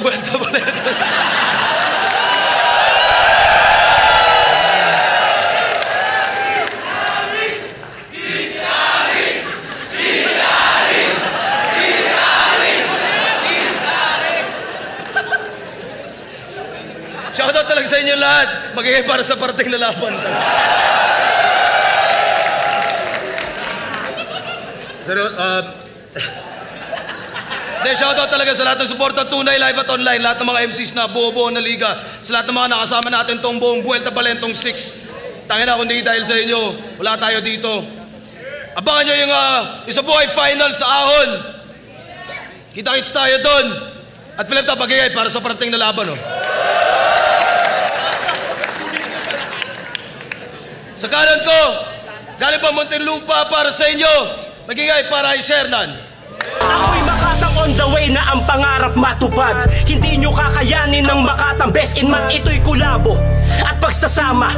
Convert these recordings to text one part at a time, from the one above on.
vuelta boletos. Shoutout talaga sa inyo lahat. Magiging para sa parting lalaban. Pero, uh, Hindi, shoutout talaga sa lahat ng suporta, tunay, live at online, lahat ng mga MCs na buo-buo na liga, sa lahat ng mga nakasama natin tong buong Buelta Balentong 6. Tangin na, kundi dahil sa inyo, wala tayo dito. Abangan nyo yung uh, isa buhay final sa Ahon. Kita-kits tayo doon. At Philip Top, magigay para sa parating na laban, oh. Sa kanan ko, galing pa Muntinlupa para sa inyo. Magigay para kay Shernan. Makatang on the way na ang pangarap matupad. Hindi nyo kakayanin ng makatang best in math ito'y kulabo At pagsasama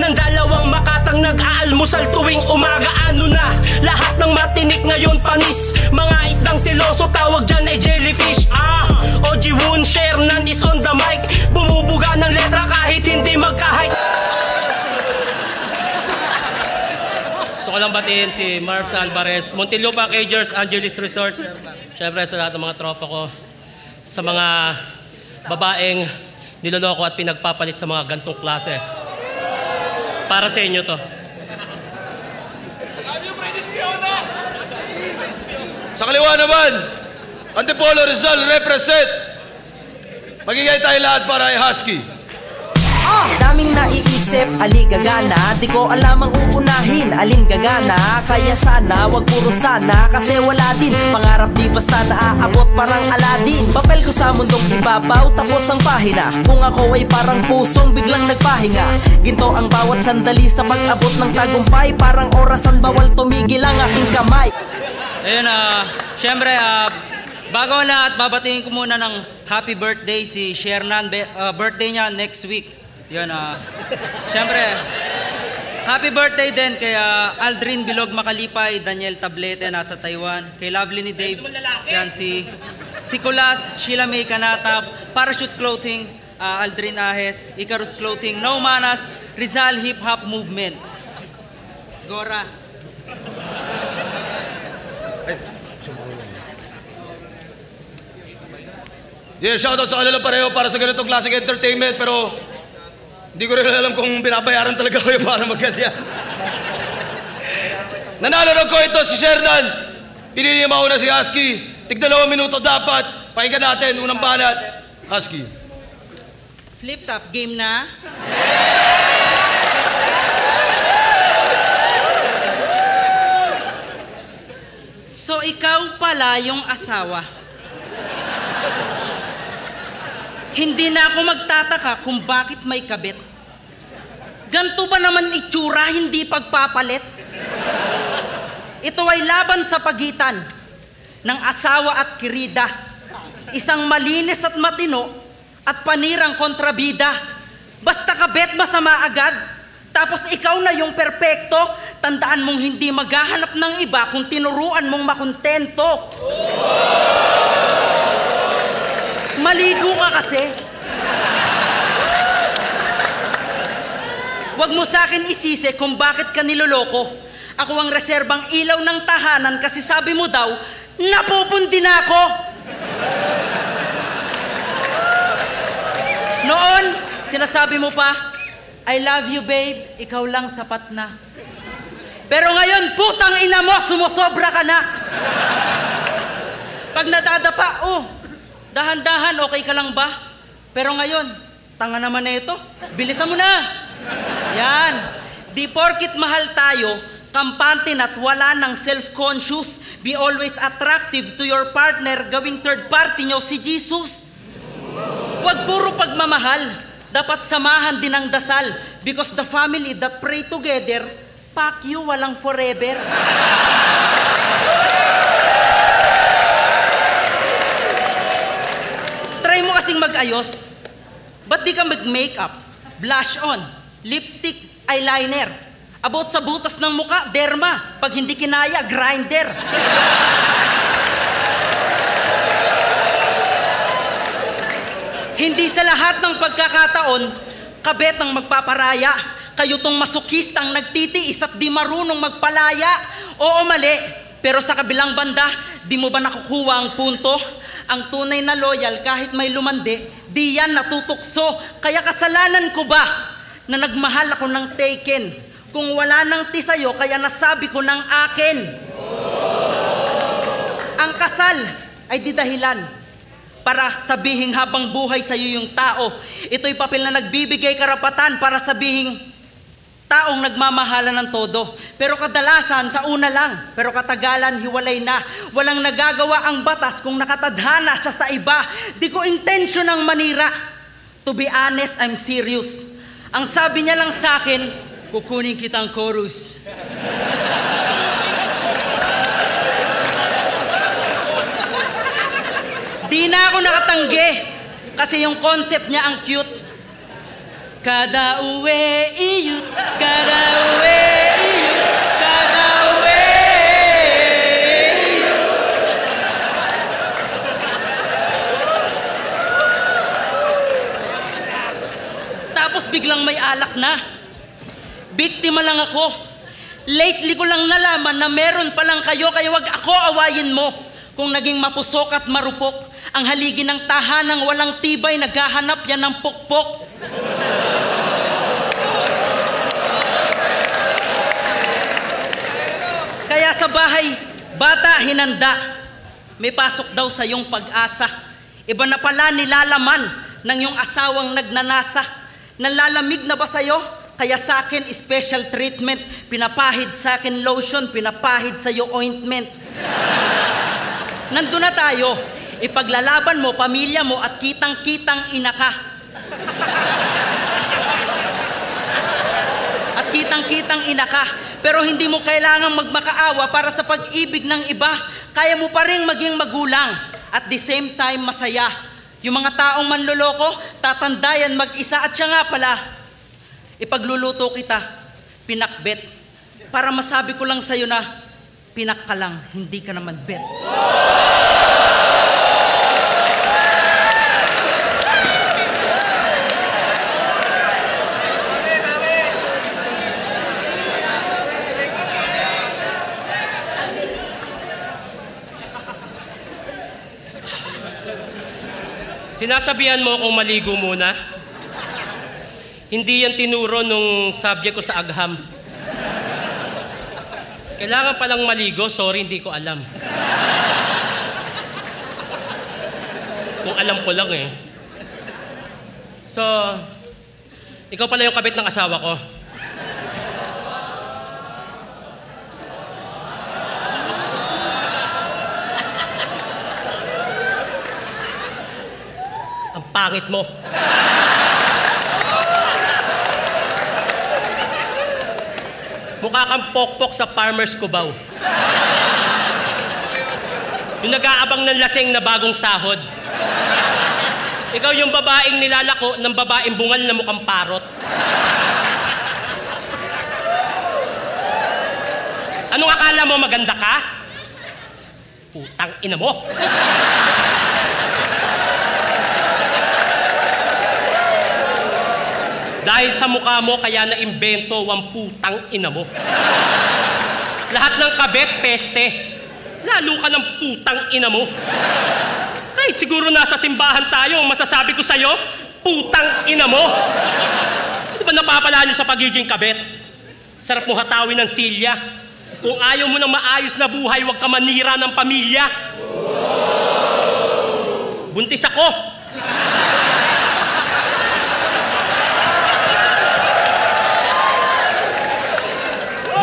ng dalawang makatang nag-aalmusal tuwing umaga. Ano na, lahat ng matinik ngayon panis. Mga isdang siloso tawag dyan ay jellyfish. Ah, OG Woon Shernan is on the mic. Bumubuga ng letra kahit hindi magka-height ko lang batiin si Marv Alvarez, Montilupa Cagers, Angeles Resort. Siyempre sa lahat ng mga tropa ko, sa mga babaeng niloloko at pinagpapalit sa mga gantong klase. Para sa inyo to. Sa kaliwa naman, Antipolo Rizal represent. Magigay tayo lahat para kay Husky. Daming naiisip, ali gagana? Di ko alam ang uunahin, alin gagana? Kaya sana, wag puro sana Kasi wala din, pangarap di basta naaabot Parang Aladdin. Papel ko sa mundong ibabaw, tapos ang pahina. Kung ako ay parang pusong biglang nagpahinga. Ginto ang bawat sandali sa pag-abot ng tagumpay. Parang orasan bawal tumigil ang aking kamay. Ayun, ah, syempre, ah, bago lahat, babatingin ko muna ng happy birthday si Shernan. Be- ah, birthday niya next week. Yun, ah, syempre, happy birthday din kay ah, Aldrin Bilog Makalipay, Daniel Tablete, nasa Taiwan. Kay Lovely ni Dave, yan si, si Kulas, Sheila May Kanatap, Parachute Clothing, ah, Aldrin Ahes, Icarus Clothing, No Manas, Rizal Hip Hop Movement. Gora. Yeah, shoutout sa kanila pareho para sa ganitong classic entertainment pero hindi ko rin alam kung binabayaran talaga kayo para magkadya. Nanalo ko ito si Shernan. Pinili niya mauna si Husky. Tigdalawang minuto dapat. Pakinggan natin, unang banat. Husky. Flip top game na. So ikaw pala yung asawa. Hindi na ako magtataka kung bakit may kabit. Ganto ba naman itsura, hindi pagpapalit? Ito ay laban sa pagitan ng asawa at kirida. Isang malinis at matino at panirang kontrabida. Basta kabet masama agad. Tapos ikaw na yung perpekto, tandaan mong hindi maghahanap ng iba kung tinuruan mong makontento. Maligo ka kasi. Huwag mo sa akin isisi kung bakit ka niloloko. Ako ang reserbang ilaw ng tahanan kasi sabi mo daw, napupundi na ako. Noon, sinasabi mo pa, I love you babe, ikaw lang sapat na. Pero ngayon, putang ina mo, sumusobra ka na. Pag nadadapa, oh, dahan-dahan, okay ka lang ba? Pero ngayon, tanga naman na ito, bilisan mo na. Yan. Di porkit mahal tayo, kampante at wala ng self-conscious, be always attractive to your partner, gawing third party nyo si Jesus. Huwag puro pagmamahal. Dapat samahan din ang dasal because the family that pray together, pak you, walang forever. Try mo kasing mag-ayos. Ba't di ka mag-makeup, blush on, lipstick, eyeliner? About sa butas ng muka, derma. Pag hindi kinaya, grinder. Hindi sa lahat ng pagkakataon, kabet ang magpaparaya. Kayo tong masukistang nagtitiis at di marunong magpalaya. Oo, mali. Pero sa kabilang banda, di mo ba nakukuha ang punto? Ang tunay na loyal kahit may lumande, di yan natutukso. Kaya kasalanan ko ba na nagmahal ako ng taken? Kung wala nang ti sa'yo, kaya nasabi ko ng akin. Ang kasal ay di dahilan para sabihin habang buhay sa iyo yung tao. Ito'y papel na nagbibigay karapatan para sabihin taong nagmamahala ng todo. Pero kadalasan sa una lang, pero katagalan hiwalay na. Walang nagagawa ang batas kung nakatadhana siya sa iba. Di ko intention ang manira. To be honest, I'm serious. Ang sabi niya lang sa akin, kukunin kitang chorus. Di na ako nakatanggi. Kasi yung concept niya ang cute. Kada uwi iyut, kada uwi biglang may alak na. Biktima lang ako. Lately ko lang nalaman na meron palang kayo, kaya wag ako awayin mo. Kung naging mapusok at marupok, ang haligi ng tahanang walang tibay, naghahanap yan ng pukpok. Kaya sa bahay, bata hinanda, may pasok daw sa iyong pag-asa. Iba na pala nilalaman ng iyong asawang nagnanasa. Nalalamig na ba sa'yo? Kaya sa akin, special treatment. Pinapahid sa akin lotion, pinapahid sa iyo ointment. Nandun na tayo. Ipaglalaban mo, pamilya mo, at kitang-kitang ina ka. At kitang-kitang ina ka. Pero hindi mo kailangang magmakaawa para sa pag-ibig ng iba. Kaya mo pa rin maging magulang. At the same time, masaya. Yung mga taong manloloko, tatandayan mag-isa. At siya nga pala, ipagluluto kita, pinakbet. Para masabi ko lang sa'yo na, pinak ka lang, hindi ka naman bet. Sinasabihan mo akong maligo muna? Hindi yan tinuro nung subject ko sa agham. Kailangan palang maligo, sorry, hindi ko alam. Kung alam ko lang eh. So, ikaw pala yung kabit ng asawa ko. Pangit mo. Mukha kang pokpok sa farmer's kubaw. Yung nag-aabang ng laseng na bagong sahod. Ikaw yung babaeng nilalako ng babaeng bungal na mukhang parot. Anong akala mo maganda ka? Putang ina mo. Dahil sa mukha mo, kaya na-imbento ang putang ina mo. Lahat ng kabet, peste. Lalo ka ng putang ina mo. Kahit siguro nasa simbahan tayo, masasabi ko sa'yo, putang ina mo. Di ba napapala niyo sa pagiging kabet? Sarap mo hatawin ng silya. Kung ayaw mo ng maayos na buhay, huwag ka manira ng pamilya. Buntis ako.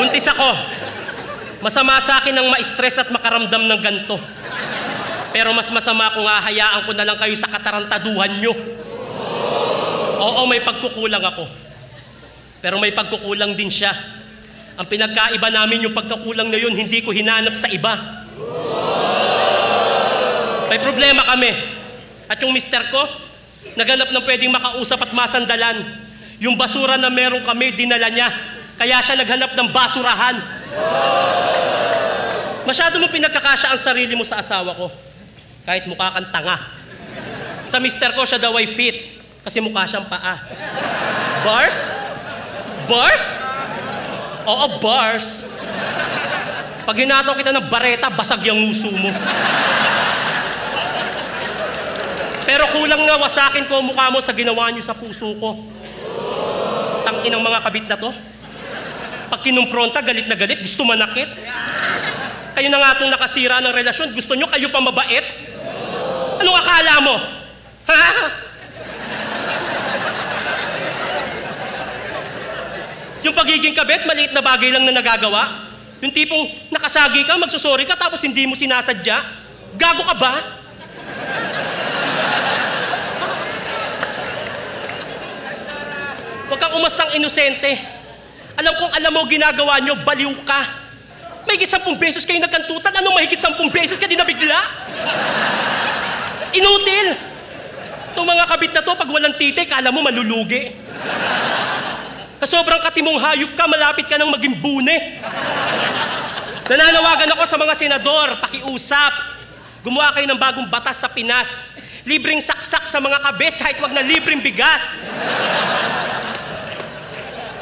Buntis ako. Masama sa akin ang ma-stress at makaramdam ng ganto. Pero mas masama kung hahayaan ko na lang kayo sa katarantaduhan nyo. Oo, may pagkukulang ako. Pero may pagkukulang din siya. Ang pinagkaiba namin yung pagkukulang na yun, hindi ko hinanap sa iba. May problema kami. At yung mister ko, Naganap ng pwedeng makausap at masandalan. Yung basura na meron kami, dinala niya. Kaya siya naghanap ng basurahan. Masyado mo pinagkakasya ang sarili mo sa asawa ko. Kahit mukha kang tanga. Sa mister ko, siya daw ay fit. Kasi mukha siyang paa. Bars? Bars? Oo, bars. Pag hinataw kita ng bareta, basag yung nguso mo. Pero kulang na wasakin ko ang mukha mo sa ginawa niyo sa puso ko. Tangin ng mga kabit na to. Pag kinumpronta, galit na galit, gusto manakit. Kayo na nga itong nakasira ng relasyon, gusto nyo kayo pa mabait? Anong akala mo? Ha? Yung pagiging kabit, maliit na bagay lang na nagagawa. Yung tipong nakasagi ka, magsusori ka, tapos hindi mo sinasadya. Gago ka ba? Huwag kang umastang inosente. Alam kong alam mo ginagawa nyo, baliw ka. May higit sampung beses kayo nagkantutan, anong mahigit sampung beses ka din nabigla? Inutil! Itong mga kabit na to, pag walang titi, kala mo malulugi. Sa sobrang katimong hayop ka, malapit ka nang maging bune. Nananawagan ako sa mga senador, pakiusap. Gumawa kayo ng bagong batas sa Pinas. Libreng saksak sa mga kabit kahit wag na libreng bigas.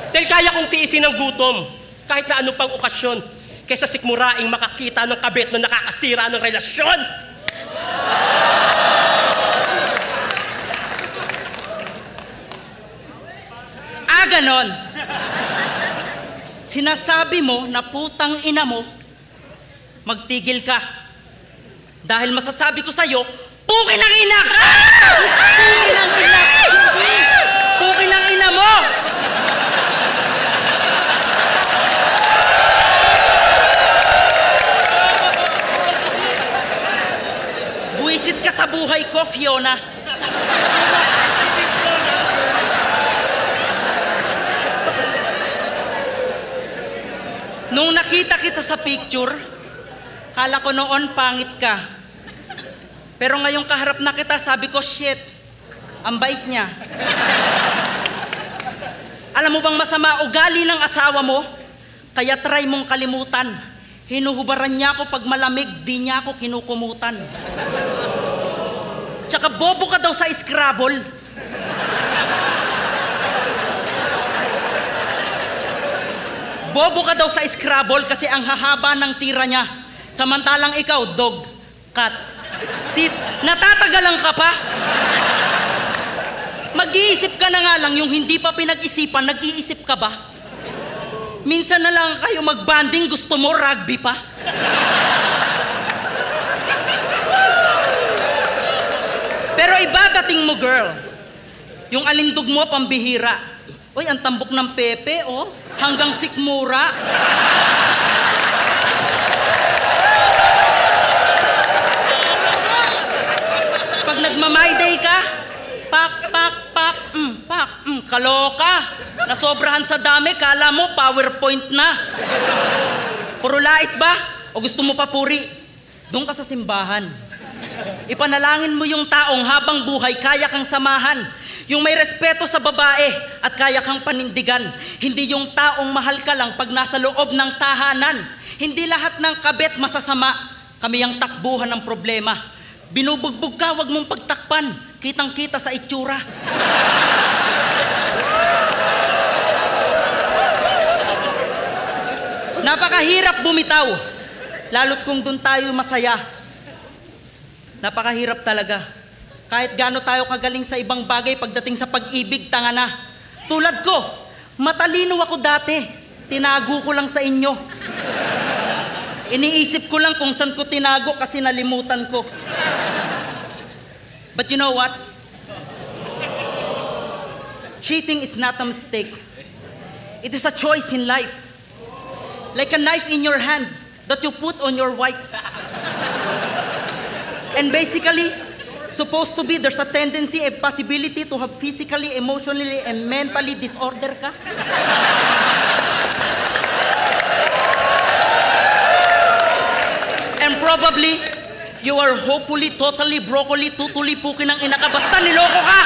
Dahil kaya kong tiisin ang gutom, kahit na ano pang okasyon, kaysa sikmuraing makakita ng kabit na nakakasira ng relasyon. Ah, ganon. Sinasabi mo na putang ina mo, magtigil ka. Dahil masasabi ko sa'yo, puki lang ina ka! Puki lang ina! Puki lang ina mo! Buisit ka sa buhay ko, Fiona. Nung nakita kita sa picture, kala ko noon pangit ka. Pero ngayong kaharap na kita, sabi ko, shit, ang bait niya. Alam mo bang masama ugali ng asawa mo? Kaya try mong kalimutan. Hinuhubaran niya ako pag malamig, di niya ako kinukumutan. Tsaka bobo ka daw sa Scrabble. Bobo ka daw sa Scrabble kasi ang hahaba ng tira niya. Samantalang ikaw, dog, cat, sit, natatagalan ka pa. Mag-iisip ka na nga lang yung hindi pa pinag-isipan, nag-iisip ka ba? Minsan na lang kayo mag-banding, gusto mo rugby pa? Pero iba dating mo, girl. Yung alindog mo, pambihira. Uy, ang tambok ng pepe, oh. Hanggang sikmura. Pag nagmamay day ka, pak, pak, pak, mm, pak, mm, kaloka. Nasobrahan sa dami, kala mo PowerPoint na. Puro lait ba? O gusto mo pa puri? Doon ka sa simbahan. Ipanalangin mo yung taong habang buhay kaya kang samahan. Yung may respeto sa babae at kaya kang panindigan. Hindi yung taong mahal ka lang pag nasa loob ng tahanan. Hindi lahat ng kabet masasama. Kami ang takbuhan ng problema. Binubugbog ka, wag mong pagtakpan. Kitang-kita sa itsura. Napakahirap bumitaw. Lalo't kung doon tayo masaya. Napakahirap talaga. Kahit gaano tayo kagaling sa ibang bagay pagdating sa pag-ibig, tanga na. Tulad ko, matalino ako dati. Tinago ko lang sa inyo. Iniisip ko lang kung saan ko tinago kasi nalimutan ko. But you know what? Cheating is not a mistake. It is a choice in life. Like a knife in your hand that you put on your wife. And basically, supposed to be there's a tendency, a possibility to have physically, emotionally, and mentally disorder ka. and probably, You are hopefully, totally, broccoli, tutuli, puki ng ina ka. Basta niloko ka!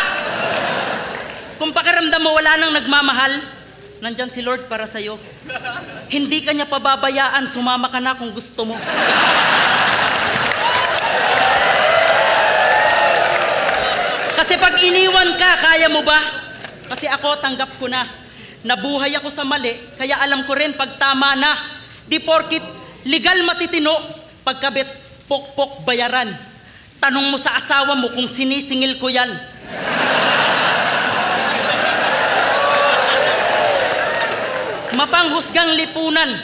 Kung pakiramdam mo wala nang nagmamahal, nandyan si Lord para sa'yo. Hindi ka niya pababayaan, sumama ka na kung gusto mo. Kasi pag iniwan ka, kaya mo ba? Kasi ako, tanggap ko na. Nabuhay ako sa mali, kaya alam ko rin pag tama na. Di porkit legal matitino, pagkabit pokpok bayaran. Tanong mo sa asawa mo kung sinisingil ko yan. Mapanghusgang lipunan,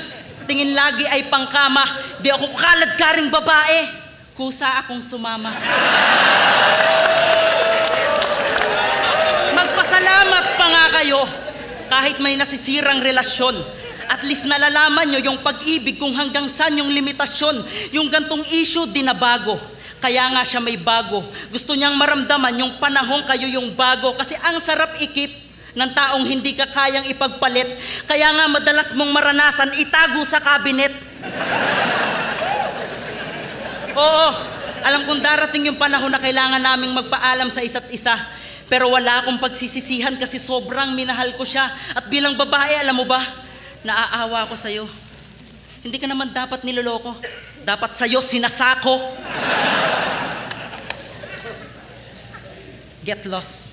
tingin lagi ay pangkama. Di ako kalad karing babae, kusa akong sumama. Magpasalamat pa nga kayo kahit may nasisirang relasyon. At least nalalaman nyo yung pag-ibig kung hanggang saan yung limitasyon. Yung gantong issue, di na bago. Kaya nga siya may bago. Gusto niyang maramdaman yung panahon kayo yung bago. Kasi ang sarap ikip ng taong hindi ka kayang ipagpalit. Kaya nga madalas mong maranasan, itago sa kabinet. Oo, alam kong darating yung panahon na kailangan naming magpaalam sa isa't isa. Pero wala akong pagsisisihan kasi sobrang minahal ko siya. At bilang babae, alam mo ba, naaawa ko sa'yo. Hindi ka naman dapat niloloko. Dapat sa'yo sinasako. Get lost.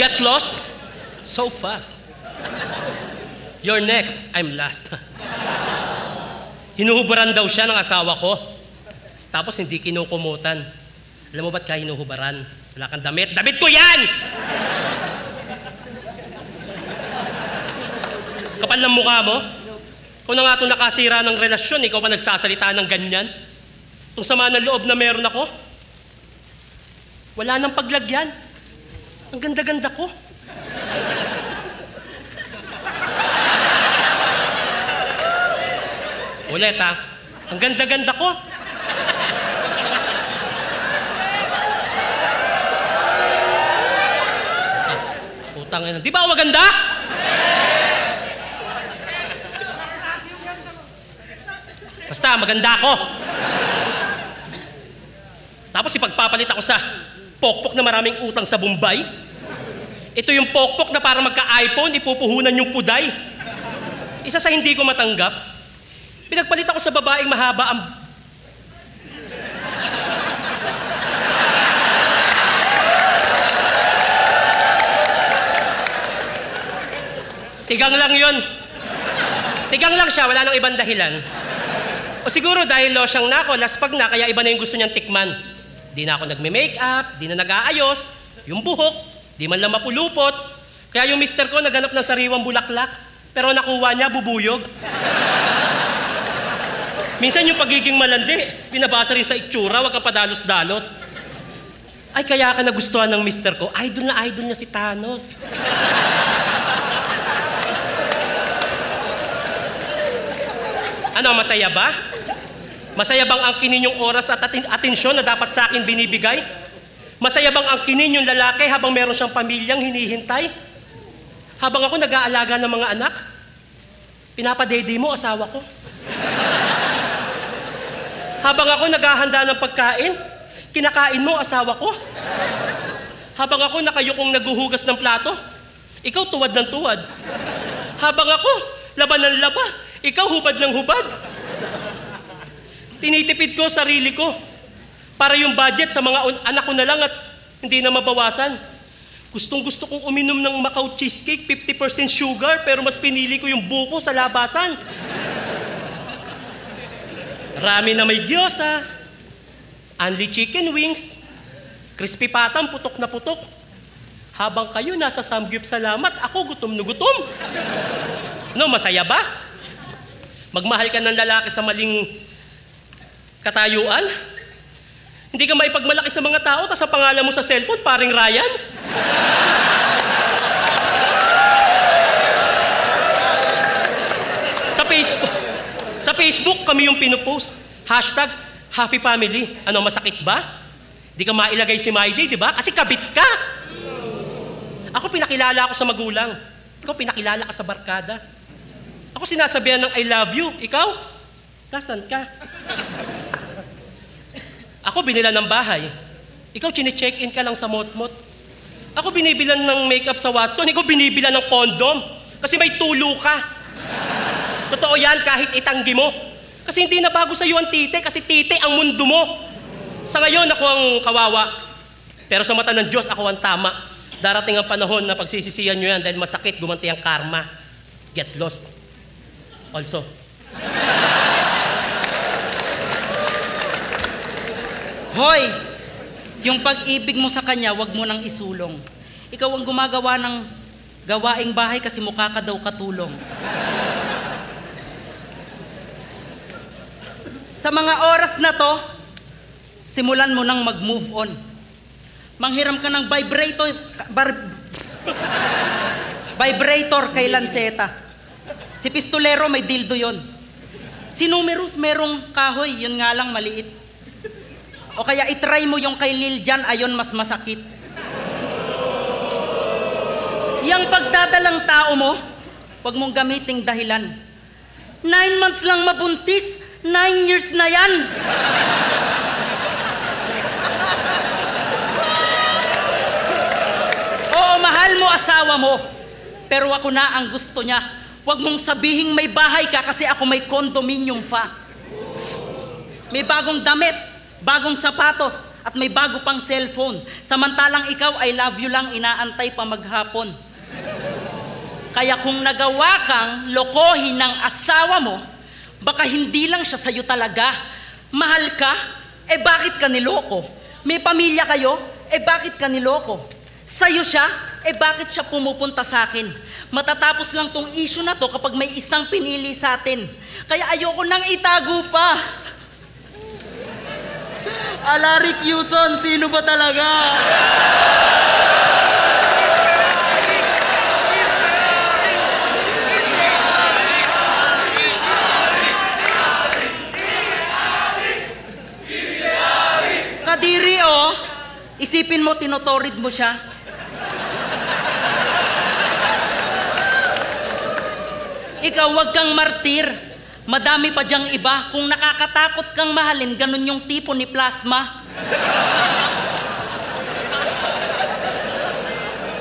Get lost? So fast. You're next, I'm last. Hinuhubaran daw siya ng asawa ko. Tapos hindi kinukumutan. Alam mo ba't ka hinuhubaran? Wala kang damit. Damit ko yan! Kapal ng mukha mo. Kung na nga itong nakasira ng relasyon, ikaw pa nagsasalita ng ganyan. Kung sama ng loob na meron ako, wala nang paglagyan. Ang ganda-ganda ko. Ulit ha. Ang ganda-ganda ko. Ah, Utang ina. Di ba ako maganda? Basta, maganda ako. Tapos ipagpapalit ako sa pokpok na maraming utang sa Bombay. Ito yung pokpok na para magka-iPhone, ipupuhunan yung puday. Isa sa hindi ko matanggap, pinagpalit ako sa babaeng mahaba ang... Tigang lang yon. Tigang lang siya, wala nang ibang dahilan. O siguro dahil losyang na ako, laspag na, kaya iba na yung gusto niyang tikman. Di na ako nagme-makeup, di na nag-aayos, yung buhok, di man lang mapulupot. Kaya yung mister ko naganap ng sariwang bulaklak, pero nakuha niya bubuyog. Minsan yung pagiging malandi, pinabasa rin sa itsura, wag kang padalos-dalos. Ay, kaya ka nagustuhan ng mister ko, idol na idol niya si Thanos. Ano, masaya ba? Masaya bang angkinin yung oras at atin- atensyon na dapat sa akin binibigay? Masaya bang angkinin yung lalaki habang meron siyang pamilyang hinihintay? Habang ako nag-aalaga ng mga anak? Pinapadede mo asawa ko. Habang ako naghahanda ng pagkain, kinakain mo asawa ko. Habang ako nakayukong naguhugas ng plato, ikaw tuwad ng tuwad. Habang ako laban ng laba, ikaw hubad ng hubad. Tinitipid ko sarili ko para yung budget sa mga anak ko na lang at hindi na mabawasan. Gustong gusto kong uminom ng Macau cheesecake, 50% sugar, pero mas pinili ko yung buko sa labasan. Rami na may gyosa, only chicken wings, crispy patang putok na putok. Habang kayo nasa samgyup salamat, ako gutom na gutom. No, masaya ba? Magmahal ka ng lalaki sa maling katayuan? Hindi ka maipagmalaki sa mga tao, tapos ang pangalan mo sa cellphone, paring Ryan? sa Facebook, Facebook kami yung pinupost. Hashtag Happy Family. Ano, masakit ba? Di ka mailagay si My Day, di ba? Kasi kabit ka. Ako pinakilala ako sa magulang. Ikaw pinakilala ka sa barkada. Ako sinasabihan ng I love you. Ikaw? Nasaan ka? Ako binila ng bahay. Ikaw chine-check-in ka lang sa motmot. Ako binibilan ng makeup sa Watson. Ikaw binibilan ng condom. Kasi may tulo ka. Totoo yan kahit itanggi mo. Kasi hindi na bago sa iyo ang tite kasi tite ang mundo mo. Sa ngayon ako ang kawawa. Pero sa mata ng Diyos ako ang tama. Darating ang panahon na pagsisisihan nyo yan dahil masakit gumanti ang karma. Get lost. Also. Hoy! Yung pag-ibig mo sa kanya, wag mo nang isulong. Ikaw ang gumagawa ng gawaing bahay kasi mukha ka daw katulong. Sa mga oras na to, simulan mo nang mag-move on. Manghiram ka ng vibrator, bar, vibrator kay Lanceta. Si Pistolero may dildo yon. Si Numerous merong kahoy, yun nga lang maliit. O kaya itry mo yung kay Lil Jan, ayon mas masakit. Yang pagdadalang tao mo, wag mong gamiting dahilan. Nine months lang mabuntis, nine years na yan. Oo, mahal mo asawa mo. Pero ako na ang gusto niya. Huwag mong sabihing may bahay ka kasi ako may condominium pa. May bagong damit, bagong sapatos, at may bago pang cellphone. Samantalang ikaw, I love you lang, inaantay pa maghapon. Kaya kung nagawa kang lokohin ng asawa mo, baka hindi lang siya sa'yo talaga. Mahal ka, eh bakit ka niloko? May pamilya kayo, eh bakit ka niloko? Sa'yo siya, eh bakit siya pumupunta sa akin? Matatapos lang tong issue na to kapag may isang pinili sa atin. Kaya ayoko nang itago pa. Alaric Yuson, sino ba talaga? Kadiri oh, isipin mo tinotorid mo siya. Ikaw, wag kang martir. Madami pa diyang iba. Kung nakakatakot kang mahalin, ganun yung tipo ni Plasma.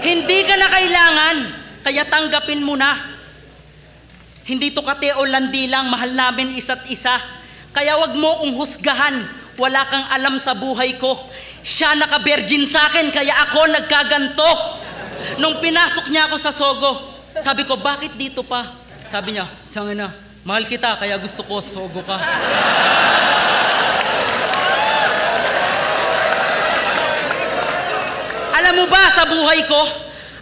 Hindi ka na kailangan, kaya tanggapin mo na. Hindi to kate o landi lang, mahal namin isa't isa. Kaya wag mo kong husgahan, wala kang alam sa buhay ko. Siya naka-virgin sa akin, kaya ako nagkaganto. Nung pinasok niya ako sa Sogo, sabi ko, bakit dito pa? Sabi niya, tangin na, mahal kita, kaya gusto ko, Sogo ka. Alam mo ba sa buhay ko,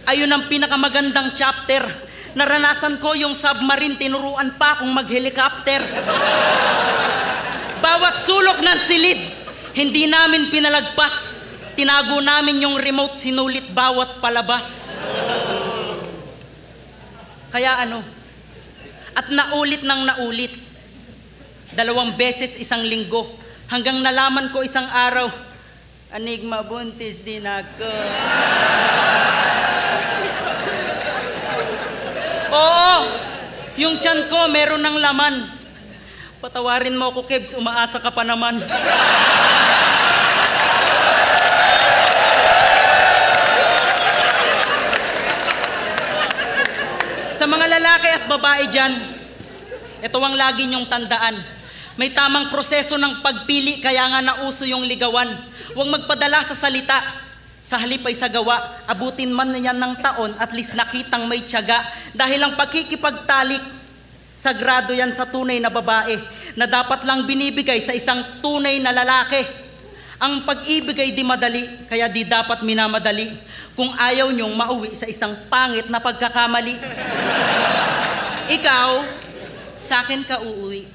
ayun ang pinakamagandang chapter. Naranasan ko yung submarine, tinuruan pa akong mag-helicopter. Bawat sulok ng silid, hindi namin pinalagpas. Tinago namin yung remote, sinulit bawat palabas. Kaya ano, at naulit ng naulit. Dalawang beses isang linggo, hanggang nalaman ko isang araw, Anigma buntis din ako. Oo, yung tiyan ko meron ng laman. Patawarin mo ako, Kebs, umaasa ka pa naman. Sa mga lalaki at babae dyan, ito ang lagi niyong tandaan. May tamang proseso ng pagpili kaya nga nauso yung ligawan. Huwag magpadala sa salita. Sa halip ay sa gawa, abutin man niyan ng taon, at least nakitang may tiyaga. Dahil ang pagkikipagtalik, sagrado yan sa tunay na babae, na dapat lang binibigay sa isang tunay na lalaki. Ang pag-ibig ay di madali, kaya di dapat minamadali. Kung ayaw niyong mauwi sa isang pangit na pagkakamali. Ikaw, sa akin ka uuwi.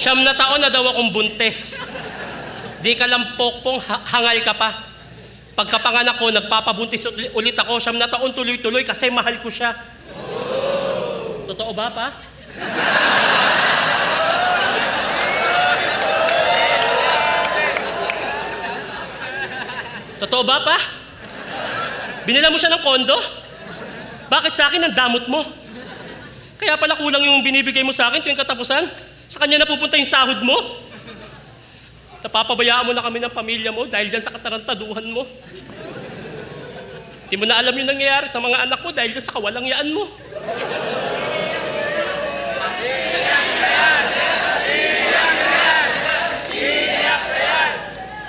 Siyam na taon na daw akong buntes. Di ka lang pokpong, ha- hangal ka pa. pagkapanganak ko, nagpapabuntis uli- ulit ako. Siyam na taon tuloy-tuloy kasi mahal ko siya. Totoo ba, pa? Totoo ba, pa? Binila mo siya ng kondo? Bakit sa akin ang damot mo? Kaya pala kulang yung binibigay mo sa akin tuwing katapusan? Sa kanya napupunta yung sahod mo? Napapabayaan mo na kami ng pamilya mo dahil dyan sa katarantaduhan mo. Hindi mo na alam yung nangyayari sa mga anak mo dahil dyan sa kawalangyaan mo.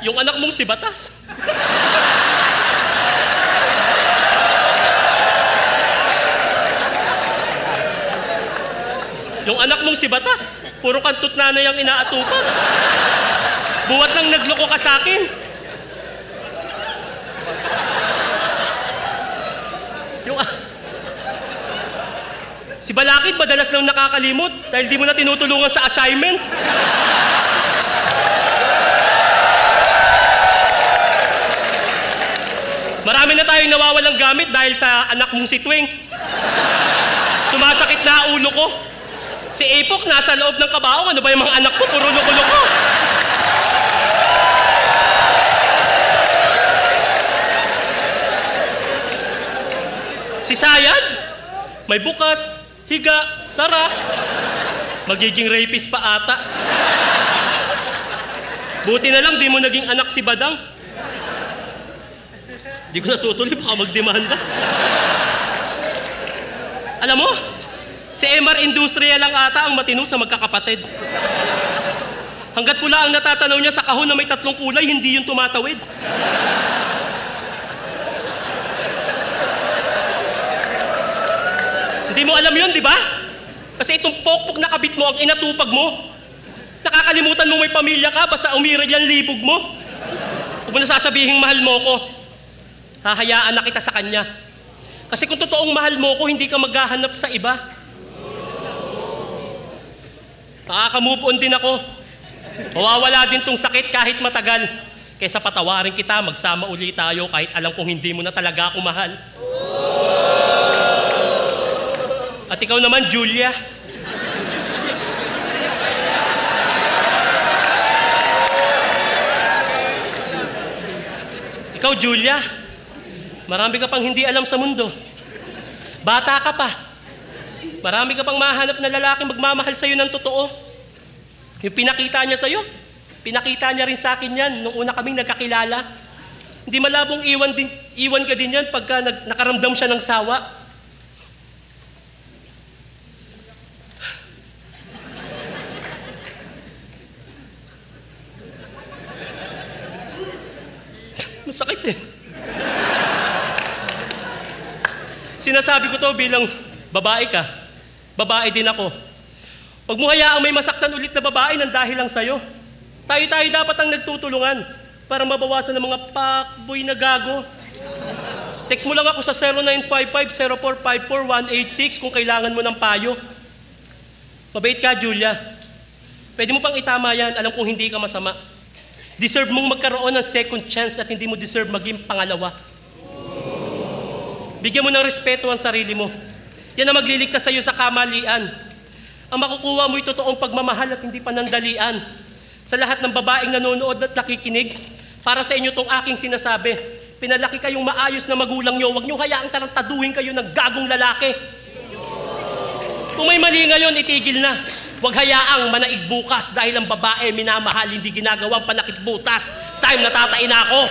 Yung anak mong si Batas. Yung anak mong si Batas, puro kantot nanay ang inaatupan. Buwat nang nagloko ka sa akin. Yung... Si Balakid madalas nang nakakalimot dahil di mo na tinutulungan sa assignment. Marami na tayong nawawalang gamit dahil sa anak mong si Twing. Sumasakit na ulo ko. Si Epok nasa loob ng kabaong. Ano ba yung mga anak ko? Puro loko-loko. Si Sayad, may bukas, higa, sara. Magiging rapist pa ata. Buti na lang di mo naging anak si Badang. Di ko natutuloy, baka magdemanda. Alam mo, si MR Industrial lang ata ang matino sa magkakapatid. Hanggat pula ang natatanaw niya sa kahon na may tatlong kulay, hindi yung tumatawid. Hindi mo alam yun, di ba? Kasi itong pokpok na kabit mo ang inatupag mo. Nakakalimutan mo may pamilya ka basta umiral yan libog mo. Huwag mo na sasabihing mahal mo ko. Hahayaan na kita sa kanya. Kasi kung totoong mahal mo ko, hindi ka maghahanap sa iba. Makaka-move on din ako. Mawawala din tong sakit kahit matagal. Kaysa patawarin kita, magsama uli tayo kahit alam kong hindi mo na talaga ako mahal. At ikaw naman, Julia. Ikaw, Julia. Marami ka pang hindi alam sa mundo. Bata ka pa. Marami ka pang mahanap na lalaki magmamahal sa'yo ng totoo. Yung pinakita niya sa'yo, pinakita niya rin sa akin yan nung una kaming nagkakilala. Hindi malabong iwan, din, iwan ka din yan pagka nag, nakaramdam siya ng sawa. Masakit eh. Sinasabi ko to bilang babae ka. Babae din ako. Huwag mo hayaang may masaktan ulit na babae nang dahil lang sa'yo. Tayo-tayo dapat ang nagtutulungan para mabawasan ng mga pakboy na gago. Text mo lang ako sa 0955-0454-186 kung kailangan mo ng payo. Mabait ka, Julia. Pwede mo pang itama yan, alam kong hindi ka masama. Deserve mong magkaroon ng second chance at hindi mo deserve maging pangalawa. Bigyan mo ng respeto ang sarili mo. Yan ang magliligtas sa iyo sa kamalian. Ang makukuha mo ay totoong pagmamahal at hindi panandalian. Sa lahat ng babaeng nanonood at nakikinig, para sa inyo tong aking sinasabi, pinalaki kayong maayos na magulang nyo, huwag nyo hayaang tarantaduhin kayo ng gagong lalaki. Kung may mali ngayon, itigil na. Huwag hayaang manaig bukas dahil ang babae minamahal, hindi ginagawang panakit butas. Time natatain na ako.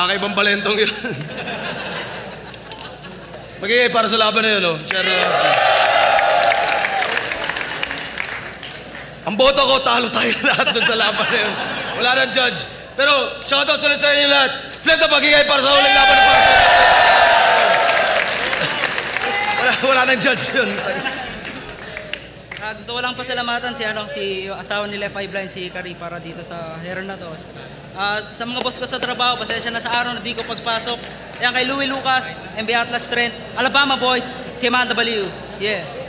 Kakaibang balentong yun. Magiging para sa laban na yun, oh. Share na lang. Ang boto ko, talo tayo lahat dun sa laban na yun. Wala nang judge. Pero, shoutout ulit sa inyo lahat. Flip top, magiging para sa huling laban na Wala, wala nang judge yun. Gusto ko lang pasalamatan si ano si asawa ni Left Blind si Kari para dito sa heron na to. Ah, sa mga boss ko sa trabaho, pasensya na sa araw na di ko pagpasok. Yan kay Louie Lucas, MB Atlas Trent, Alabama Boys, Kimanda Baliw. Yeah.